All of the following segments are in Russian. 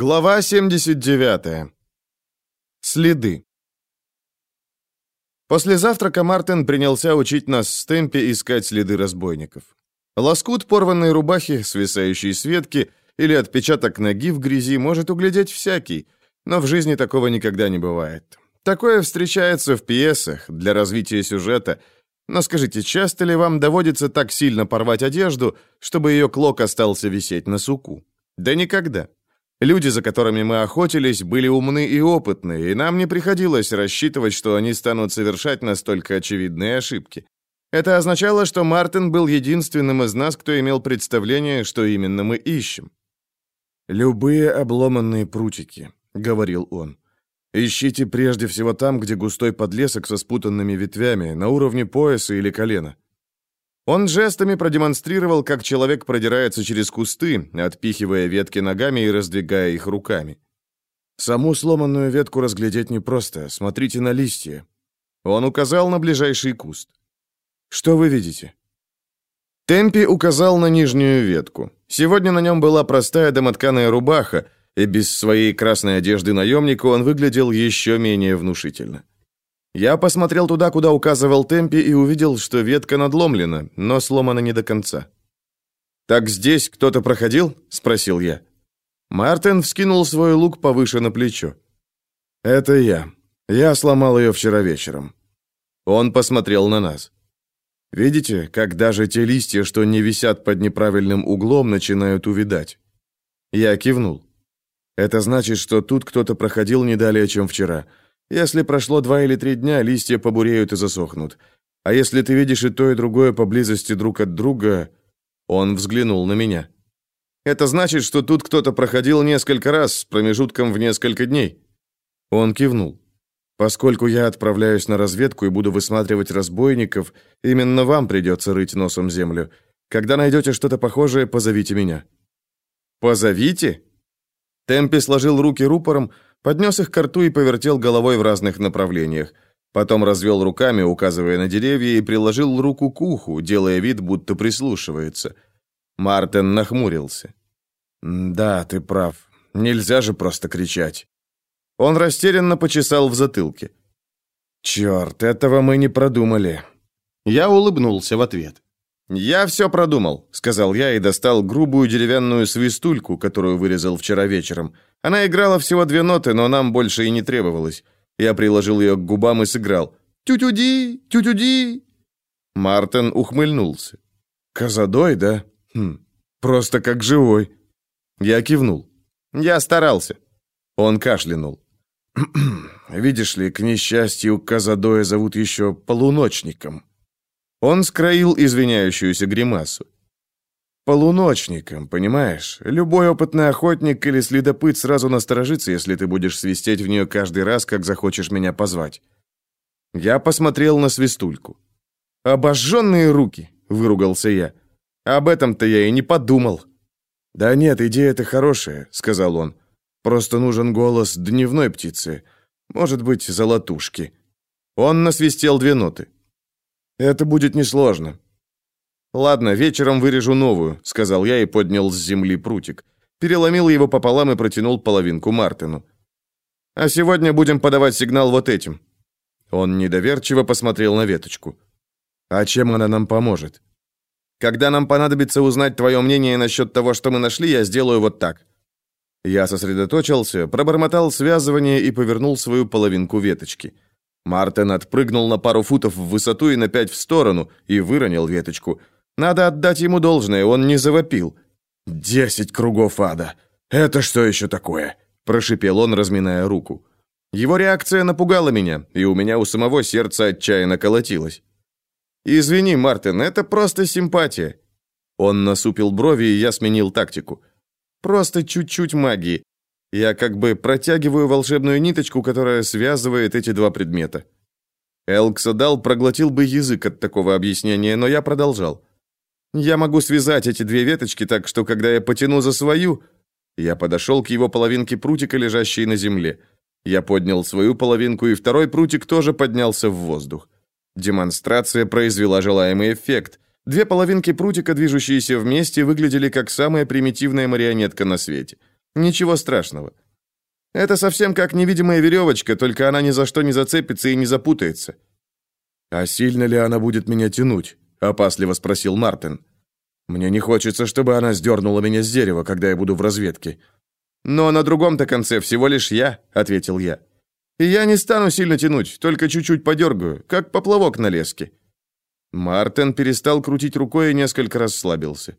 Глава 79. Следы. После завтрака Мартин принялся учить нас с темпе искать следы разбойников. Лоскут порванной рубахи, свисающей с ветки, или отпечаток ноги в грязи может углядеть всякий, но в жизни такого никогда не бывает. Такое встречается в пьесах для развития сюжета, но скажите, часто ли вам доводится так сильно порвать одежду, чтобы ее клок остался висеть на суку? Да никогда. Люди, за которыми мы охотились, были умны и опытны, и нам не приходилось рассчитывать, что они станут совершать настолько очевидные ошибки. Это означало, что Мартин был единственным из нас, кто имел представление, что именно мы ищем. «Любые обломанные прутики», — говорил он. «Ищите прежде всего там, где густой подлесок со спутанными ветвями, на уровне пояса или колена. Он жестами продемонстрировал, как человек продирается через кусты, отпихивая ветки ногами и раздвигая их руками. Саму сломанную ветку разглядеть непросто. Смотрите на листья. Он указал на ближайший куст. Что вы видите? Темпи указал на нижнюю ветку. Сегодня на нем была простая домотканая рубаха, и без своей красной одежды наемника он выглядел еще менее внушительно. Я посмотрел туда, куда указывал Темпи, и увидел, что ветка надломлена, но сломана не до конца. «Так здесь кто-то проходил?» — спросил я. Мартин вскинул свой лук повыше на плечо. «Это я. Я сломал ее вчера вечером». Он посмотрел на нас. «Видите, как даже те листья, что не висят под неправильным углом, начинают увидать?» Я кивнул. «Это значит, что тут кто-то проходил не далее, чем вчера. Если прошло два или три дня, листья побуреют и засохнут. А если ты видишь и то, и другое поблизости друг от друга...» Он взглянул на меня. «Это значит, что тут кто-то проходил несколько раз с промежутком в несколько дней». Он кивнул. «Поскольку я отправляюсь на разведку и буду высматривать разбойников, именно вам придется рыть носом землю. Когда найдете что-то похожее, позовите меня». «Позовите?» Темпи сложил руки рупором, поднес их к рту и повертел головой в разных направлениях. Потом развел руками, указывая на деревья, и приложил руку к уху, делая вид, будто прислушивается. Мартин нахмурился. «Да, ты прав. Нельзя же просто кричать». Он растерянно почесал в затылке. «Черт, этого мы не продумали». Я улыбнулся в ответ. «Я все продумал», — сказал я и достал грубую деревянную свистульку, которую вырезал вчера вечером. Она играла всего две ноты, но нам больше и не требовалось. Я приложил ее к губам и сыграл. «Тю-тю-ди! Тю-тю-ди!» Мартин ухмыльнулся. «Казадой, да? Хм, просто как живой». Я кивнул. «Я старался». Он кашлянул. «Видишь ли, к несчастью, Казадоя зовут еще полуночником». Он скроил извиняющуюся гримасу. Полуночником, понимаешь? Любой опытный охотник или следопыт сразу насторожится, если ты будешь свистеть в нее каждый раз, как захочешь меня позвать. Я посмотрел на свистульку. «Обожженные руки!» — выругался я. «Об этом-то я и не подумал». «Да нет, идея-то хорошая», — сказал он. «Просто нужен голос дневной птицы. Может быть, золотушки». Он насвистел две ноты. «Это будет несложно. «Ладно, вечером вырежу новую», — сказал я и поднял с земли прутик. Переломил его пополам и протянул половинку Мартину. «А сегодня будем подавать сигнал вот этим». Он недоверчиво посмотрел на веточку. «А чем она нам поможет?» «Когда нам понадобится узнать твое мнение насчет того, что мы нашли, я сделаю вот так». Я сосредоточился, пробормотал связывание и повернул свою половинку веточки. Мартин отпрыгнул на пару футов в высоту и на пять в сторону и выронил веточку — надо отдать ему должное, он не завопил. «Десять кругов ада! Это что еще такое?» Прошипел он, разминая руку. Его реакция напугала меня, и у меня у самого сердце отчаянно колотилось. «Извини, Мартин, это просто симпатия». Он насупил брови, и я сменил тактику. «Просто чуть-чуть магии. Я как бы протягиваю волшебную ниточку, которая связывает эти два предмета». Элксадал проглотил бы язык от такого объяснения, но я продолжал. Я могу связать эти две веточки так, что когда я потяну за свою... Я подошел к его половинке прутика, лежащей на земле. Я поднял свою половинку, и второй прутик тоже поднялся в воздух. Демонстрация произвела желаемый эффект. Две половинки прутика, движущиеся вместе, выглядели как самая примитивная марионетка на свете. Ничего страшного. Это совсем как невидимая веревочка, только она ни за что не зацепится и не запутается. А сильно ли она будет меня тянуть? опасливо спросил Мартин. Мне не хочется, чтобы она сдернула меня с дерева, когда я буду в разведке. Но на другом-то конце всего лишь я, ответил я. И я не стану сильно тянуть, только чуть-чуть подергаю, как поплавок на леске. Мартин перестал крутить рукой и несколько расслабился.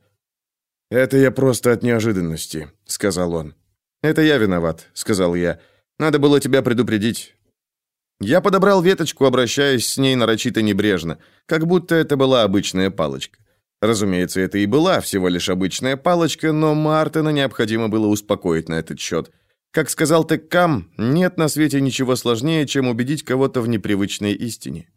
«Это я просто от неожиданности», — сказал он. «Это я виноват», — сказал я. «Надо было тебя предупредить». Я подобрал веточку, обращаясь с ней нарочито небрежно, как будто это была обычная палочка. Разумеется, это и была всего лишь обычная палочка, но Мартина необходимо было успокоить на этот счет. Как сказал Теккам, нет на свете ничего сложнее, чем убедить кого-то в непривычной истине.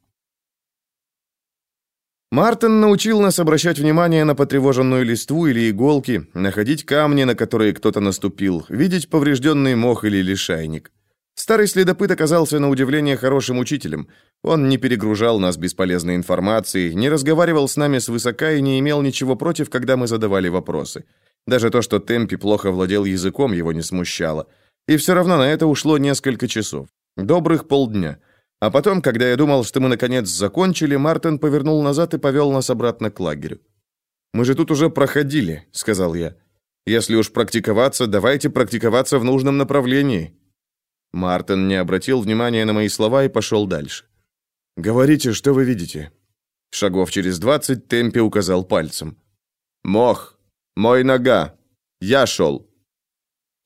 Мартин научил нас обращать внимание на потревоженную листву или иголки, находить камни, на которые кто-то наступил, видеть поврежденный мох или лишайник. Старый следопыт оказался на удивление хорошим учителем. Он не перегружал нас бесполезной информацией, не разговаривал с нами свысока и не имел ничего против, когда мы задавали вопросы. Даже то, что Темпи плохо владел языком, его не смущало. И все равно на это ушло несколько часов. Добрых полдня. А потом, когда я думал, что мы наконец закончили, Мартин повернул назад и повел нас обратно к лагерю. «Мы же тут уже проходили», — сказал я. «Если уж практиковаться, давайте практиковаться в нужном направлении». Мартин не обратил внимания на мои слова и пошел дальше. «Говорите, что вы видите?» Шагов через двадцать Темпи указал пальцем. «Мох! Мой нога! Я шел!»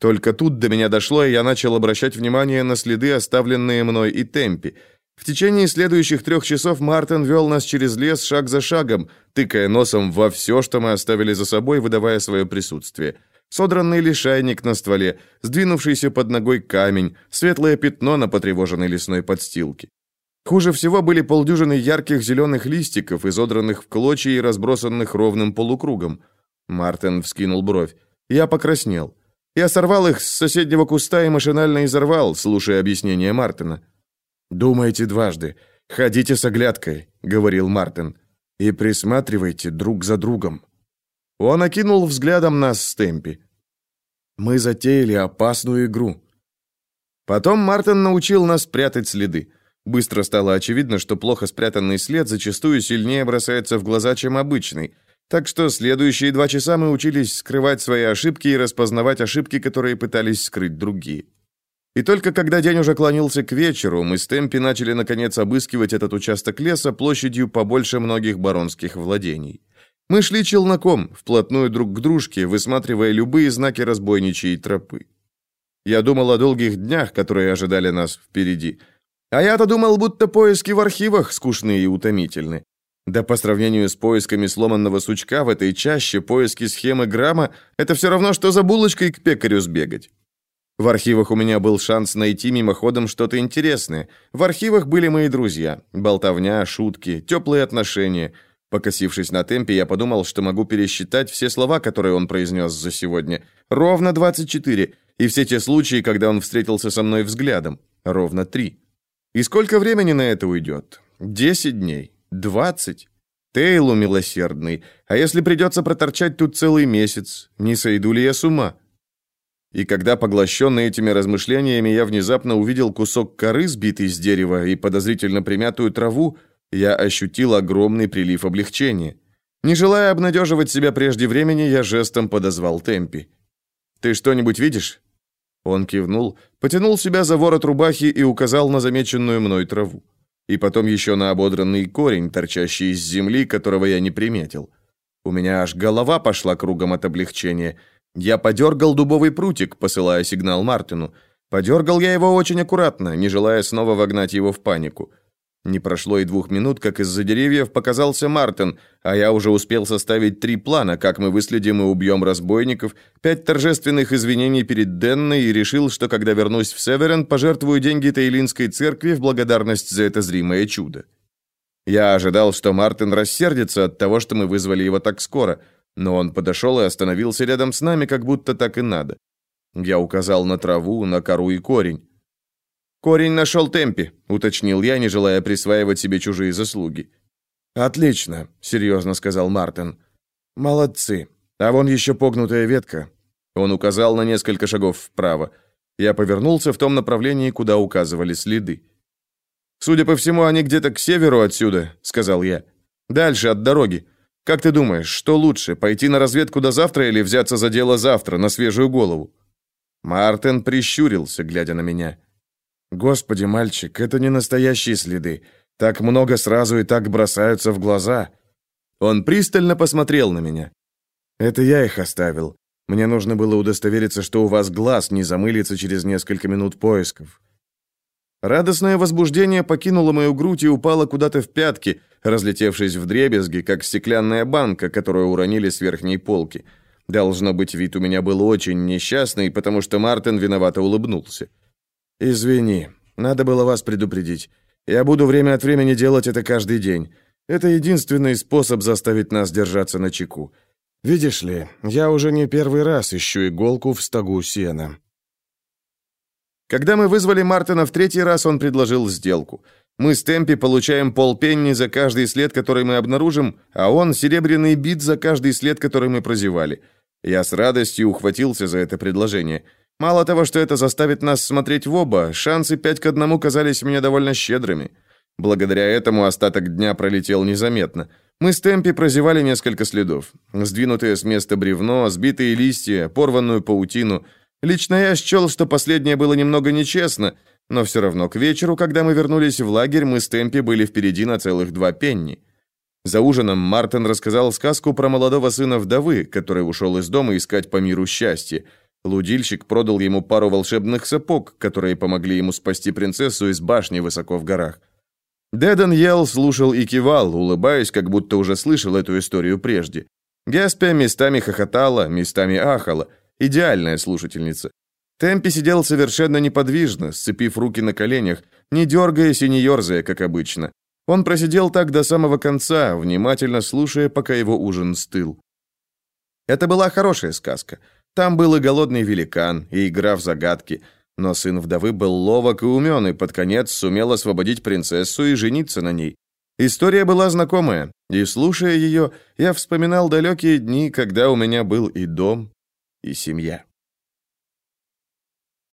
Только тут до меня дошло, и я начал обращать внимание на следы, оставленные мной и Темпи. В течение следующих трех часов Мартин вел нас через лес шаг за шагом, тыкая носом во все, что мы оставили за собой, выдавая свое присутствие. Содранный лишайник на стволе, сдвинувшийся под ногой камень, светлое пятно на потревоженной лесной подстилке. Хуже всего были полдюжины ярких зеленых листиков, изодранных в клочья и разбросанных ровным полукругом. Мартин вскинул бровь. Я покраснел. Я сорвал их с соседнего куста и машинально изорвал, слушая объяснение Мартина. «Думайте дважды. Ходите с оглядкой», — говорил Мартин. «И присматривайте друг за другом». Он окинул взглядом нас с Темпи. «Мы затеяли опасную игру». Потом Мартин научил нас прятать следы. Быстро стало очевидно, что плохо спрятанный след зачастую сильнее бросается в глаза, чем обычный — так что следующие два часа мы учились скрывать свои ошибки и распознавать ошибки, которые пытались скрыть другие. И только когда день уже клонился к вечеру, мы с Темпи начали наконец обыскивать этот участок леса площадью побольше многих баронских владений. Мы шли челноком, вплотную друг к дружке, высматривая любые знаки разбойничьей тропы. Я думал о долгих днях, которые ожидали нас впереди. А я-то думал, будто поиски в архивах скучные и утомительны. Да по сравнению с поисками сломанного сучка в этой чаще, поиски схемы грамма – это все равно, что за булочкой к пекарю сбегать. В архивах у меня был шанс найти мимоходом что-то интересное. В архивах были мои друзья. Болтовня, шутки, теплые отношения. Покосившись на темпе, я подумал, что могу пересчитать все слова, которые он произнес за сегодня. Ровно 24. И все те случаи, когда он встретился со мной взглядом. Ровно 3. И сколько времени на это уйдет? 10 дней. Двадцать? Тейлу милосердный. А если придется проторчать тут целый месяц, не сойду ли я с ума? И когда, поглощенный этими размышлениями, я внезапно увидел кусок коры, сбитый с дерева, и подозрительно примятую траву, я ощутил огромный прилив облегчения. Не желая обнадеживать себя прежде времени, я жестом подозвал Темпи. «Ты что-нибудь видишь?» Он кивнул, потянул себя за ворот рубахи и указал на замеченную мной траву и потом еще на ободранный корень, торчащий из земли, которого я не приметил. У меня аж голова пошла кругом от облегчения. Я подергал дубовый прутик, посылая сигнал Мартину. Подергал я его очень аккуратно, не желая снова вогнать его в панику. Не прошло и двух минут, как из-за деревьев показался Мартин, а я уже успел составить три плана, как мы выследим и убьем разбойников, пять торжественных извинений перед Денной и решил, что когда вернусь в Северен, пожертвую деньги Таилинской церкви в благодарность за это зримое чудо. Я ожидал, что Мартин рассердится от того, что мы вызвали его так скоро, но он подошел и остановился рядом с нами, как будто так и надо. Я указал на траву, на кору и корень. «Корень нашел темпе», — уточнил я, не желая присваивать себе чужие заслуги. «Отлично», — серьезно сказал Мартин. «Молодцы. А вон еще погнутая ветка. Он указал на несколько шагов вправо. Я повернулся в том направлении, куда указывали следы. «Судя по всему, они где-то к северу отсюда», — сказал я. «Дальше, от дороги. Как ты думаешь, что лучше, пойти на разведку до завтра или взяться за дело завтра, на свежую голову?» Мартин прищурился, глядя на меня. «Господи, мальчик, это не настоящие следы. Так много сразу и так бросаются в глаза». Он пристально посмотрел на меня. «Это я их оставил. Мне нужно было удостовериться, что у вас глаз не замылится через несколько минут поисков. Радостное возбуждение покинуло мою грудь и упало куда-то в пятки, разлетевшись в дребезги, как стеклянная банка, которую уронили с верхней полки. Должно быть, вид у меня был очень несчастный, потому что Мартин виновато улыбнулся. «Извини, надо было вас предупредить. Я буду время от времени делать это каждый день. Это единственный способ заставить нас держаться на чеку. Видишь ли, я уже не первый раз ищу иголку в стогу сена. Когда мы вызвали Мартина в третий раз, он предложил сделку. Мы с Темпи получаем полпенни за каждый след, который мы обнаружим, а он серебряный бит за каждый след, который мы прозевали. Я с радостью ухватился за это предложение. Мало того, что это заставит нас смотреть в оба, шансы пять к одному казались мне довольно щедрыми. Благодаря этому остаток дня пролетел незаметно. Мы с Темпи прозевали несколько следов. Сдвинутое с места бревно, сбитые листья, порванную паутину. Лично я счел, что последнее было немного нечестно, но все равно к вечеру, когда мы вернулись в лагерь, мы с Темпи были впереди на целых два пенни. За ужином Мартин рассказал сказку про молодого сына вдовы, который ушел из дома искать по миру счастье. Лудильщик продал ему пару волшебных сапог, которые помогли ему спасти принцессу из башни высоко в горах. Деден ел, слушал и кивал, улыбаясь, как будто уже слышал эту историю прежде. Гаспия местами хохотала, местами ахала. Идеальная слушательница. Темпи сидел совершенно неподвижно, сцепив руки на коленях, не дергаясь и не ерзая, как обычно. Он просидел так до самого конца, внимательно слушая, пока его ужин стыл. Это была хорошая сказка. Там был и голодный великан, и игра в загадки – но сын вдовы был ловок и умен, и под конец сумел освободить принцессу и жениться на ней. История была знакомая, и, слушая ее, я вспоминал далекие дни, когда у меня был и дом, и семья.